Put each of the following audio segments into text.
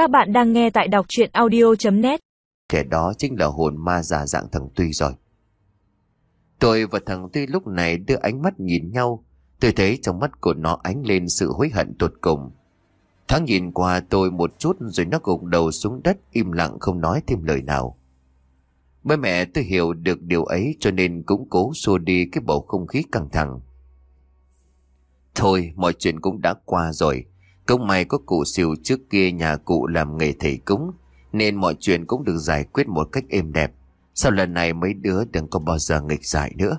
Các bạn đang nghe tại đọc chuyện audio.net Kẻ đó chính là hồn ma già dạng thằng Tuy rồi. Tôi và thằng Tuy lúc này đưa ánh mắt nhìn nhau. Tôi thấy trong mắt của nó ánh lên sự hối hận tột cùng. Thắng nhìn qua tôi một chút rồi nó gục đầu xuống đất im lặng không nói thêm lời nào. Bố mẹ tôi hiểu được điều ấy cho nên cũng cố xua đi cái bầu không khí căng thẳng. Thôi, mọi chuyện cũng đã qua rồi. Cũng may có cụ siêu trước kia nhà cụ làm nghề thầy cúng nên mọi chuyện cũng được giải quyết một cách êm đẹp. Sau lần này mấy đứa đừng có bao giờ nghịch giải nữa.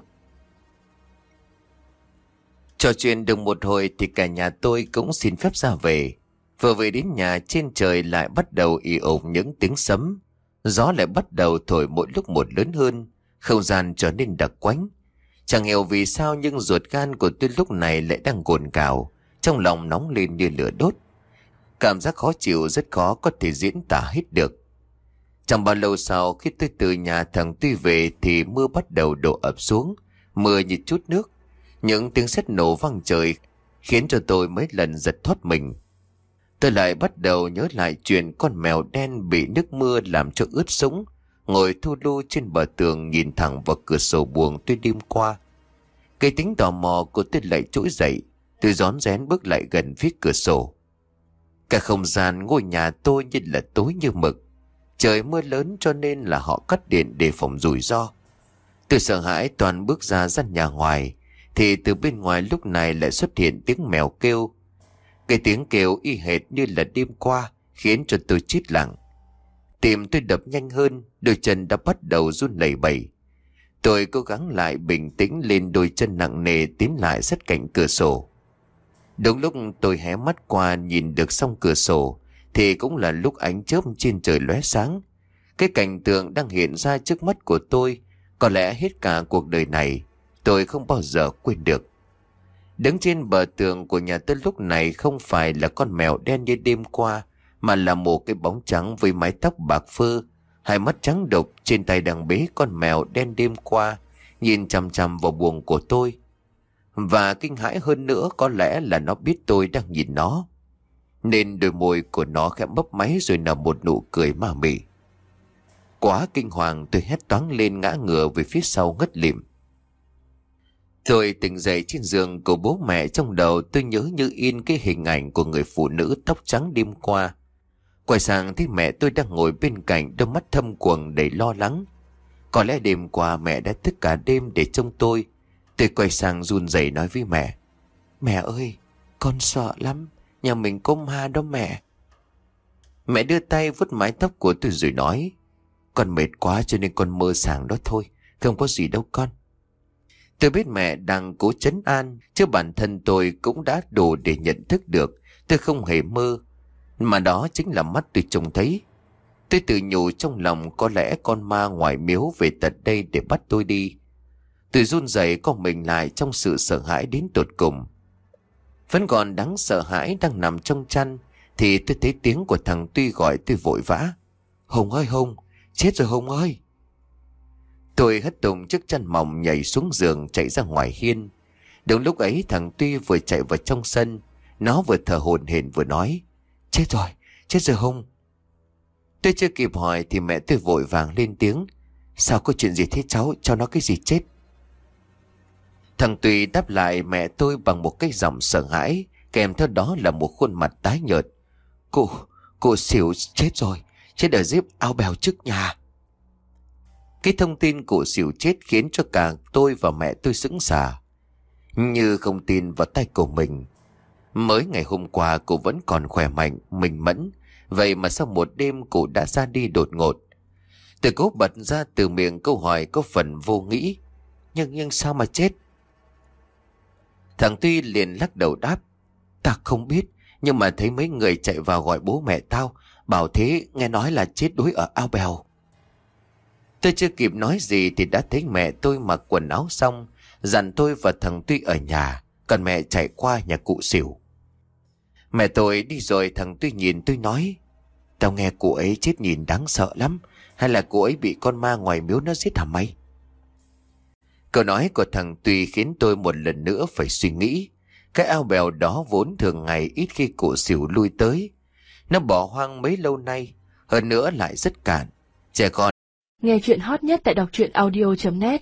Trò chuyện được một hồi thì cả nhà tôi cũng xin phép ra về. Vừa về đến nhà trên trời lại bắt đầu ị ổn những tiếng sấm. Gió lại bắt đầu thổi mỗi lúc một lớn hơn, không gian trở nên đặc quánh. Chẳng hiểu vì sao nhưng ruột gan của tôi lúc này lại đang cồn cào, trong lòng nóng lên như lửa đốt. Cảm giác khó chịu rất khó có thể diễn tả hết được. Chẳng bao lâu sau khi tôi từ nhà thằng Tuy về thì mưa bắt đầu đổ ập xuống, mưa như chút nước. Những tiếng sét nổ vang trời khiến cho tôi mấy lần giật thoát mình. Tôi lại bắt đầu nhớ lại chuyện con mèo đen bị nước mưa làm cho ướt sũng, ngồi thu lưu trên bờ tường nhìn thẳng vào cửa sổ buồng tôi đêm qua. Cái tính tò mò của tôi lại trỗi dậy, tôi rón rén bước lại gần phía cửa sổ. Cả không gian ngôi nhà tôi như là tối như mực. Trời mưa lớn cho nên là họ cắt điện để phòng rủi ro. Tôi sợ hãi toàn bước ra gian nhà ngoài, thì từ bên ngoài lúc này lại xuất hiện tiếng mèo kêu. Cái tiếng kêu y hệt như là đêm qua, khiến cho tôi chết lặng. Tim tôi đập nhanh hơn, đôi chân đã bắt đầu run lẩy bẩy. Tôi cố gắng lại bình tĩnh lên đôi chân nặng nề tiến lại sát cạnh cửa sổ. Đúng lúc tôi hé mắt qua nhìn được xong cửa sổ, thì cũng là lúc ánh chớp trên trời lóe sáng. Cái cảnh tượng đang hiện ra trước mắt của tôi, có lẽ hết cả cuộc đời này, tôi không bao giờ quên được. Đứng trên bờ tường của nhà tôi lúc này không phải là con mèo đen như đêm qua, mà là một cái bóng trắng với mái tóc bạc phơ, hai mắt trắng đục trên tay đang bế con mèo đen đêm qua, nhìn chằm chằm vào buồng của tôi. Và kinh hãi hơn nữa có lẽ là nó biết tôi đang nhìn nó. Nên đôi môi của nó khẽ mấp máy rồi nở một nụ cười ma mị. Quá kinh hoàng, tôi hét toáng lên ngã ngửa về phía sau ngất lịm. Tôi tỉnh dậy trên giường của bố mẹ trong đầu, tôi nhớ như in cái hình ảnh của người phụ nữ tóc trắng đêm qua. Quay sang thấy mẹ tôi đang ngồi bên cạnh, đôi mắt thâm quầng đầy lo lắng. Có lẽ đêm qua mẹ đã thức cả đêm để trông tôi. Tôi quay sang run rẩy nói với mẹ. Mẹ ơi, con sợ lắm. Nhà mình có ma đó mẹ. Mẹ đưa tay vuốt mái tóc của tôi rồi nói. Con mệt quá cho nên con mơ sàng đó thôi. Không có gì đâu con. Tôi biết mẹ đang cố chấn an, chứ bản thân tôi cũng đã đủ để nhận thức được. Tôi không hề mơ, mà đó chính là mắt tôi trông thấy. Tôi tự nhủ trong lòng có lẽ con ma ngoài miếu về tận đây để bắt tôi đi. Tôi run rẩy con mình lại trong sự sợ hãi đến tột cùng. Vẫn còn đáng sợ hãi đang nằm trong chăn, thì tôi thấy tiếng của thằng Tuy gọi tôi vội vã. Hùng ơi Hùng, chết rồi Hùng ơi. Tôi hất tùng chiếc chăn mỏng nhảy xuống giường chạy ra ngoài hiên. Đúng lúc ấy thằng Tuy vừa chạy vào trong sân, nó vừa thở hồn hển vừa nói. Chết rồi, chết rồi Hùng. Tôi chưa kịp hỏi thì mẹ tôi vội vàng lên tiếng. Sao có chuyện gì thế cháu, cho nó cái gì chết? Thằng Tùy đáp lại mẹ tôi bằng một cái giọng sợ hãi, kèm theo đó là một khuôn mặt tái nhợt. Cô, cô xỉu chết rồi, chết ở dưới ao bèo trước nhà. Cái thông tin cụ xỉu chết khiến cho cả tôi và mẹ tôi sững sờ. Như không tin vào tay của mình. Mới ngày hôm qua cô vẫn còn khỏe mạnh, mình mẫn. Vậy mà sau một đêm cụ đã ra đi đột ngột. Tôi cố bật ra từ miệng câu hỏi có phần vô nghĩ. Nhưng nhưng sao mà chết? Thằng Tuy liền lắc đầu đáp. Ta không biết, nhưng mà thấy mấy người chạy vào gọi bố mẹ tao. Bảo thế nghe nói là chết đuối ở ao bèo. Tôi chưa kịp nói gì thì đã thấy mẹ tôi mặc quần áo xong, dặn tôi và thằng Tuy ở nhà, còn mẹ chạy qua nhà cụ xỉu. Mẹ tôi đi rồi thằng Tuy nhìn tôi nói, tao nghe cụ ấy chết nhìn đáng sợ lắm, hay là cụ ấy bị con ma ngoài miếu nó giết hả mày? Câu nói của thằng Tuy khiến tôi một lần nữa phải suy nghĩ. Cái ao bèo đó vốn thường ngày ít khi cụ xỉu lui tới. Nó bỏ hoang mấy lâu nay, hơn nữa lại rất cạn. Trẻ con Nghe chuyện hot nhất tại đọc truyện audio.net